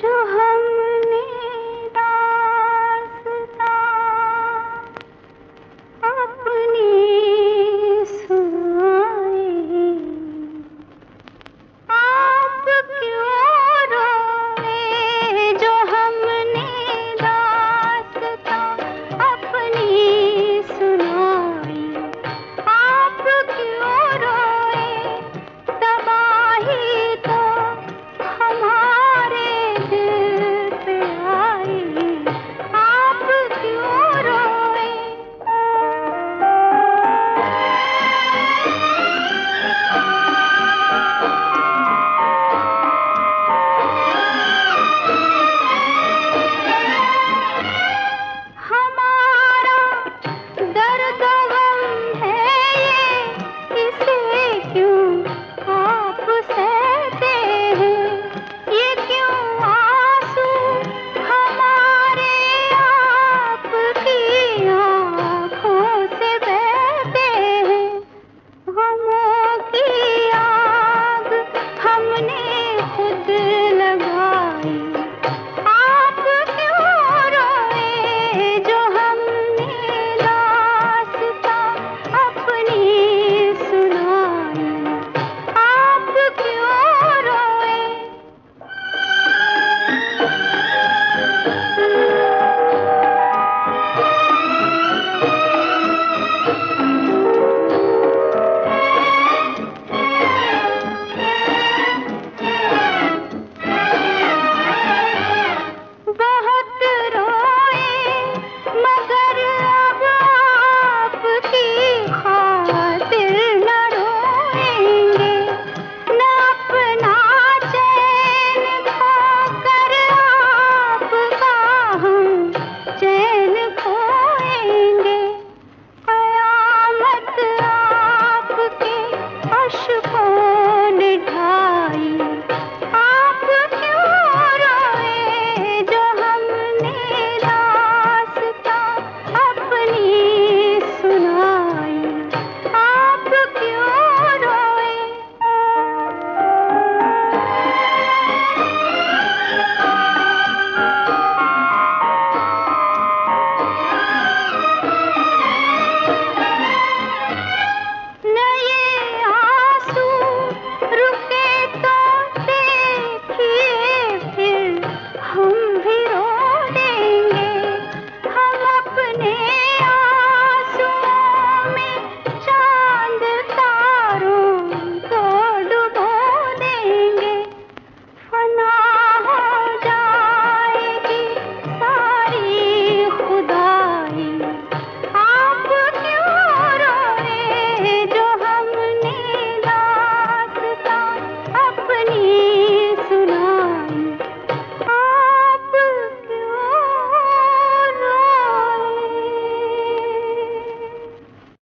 就很美。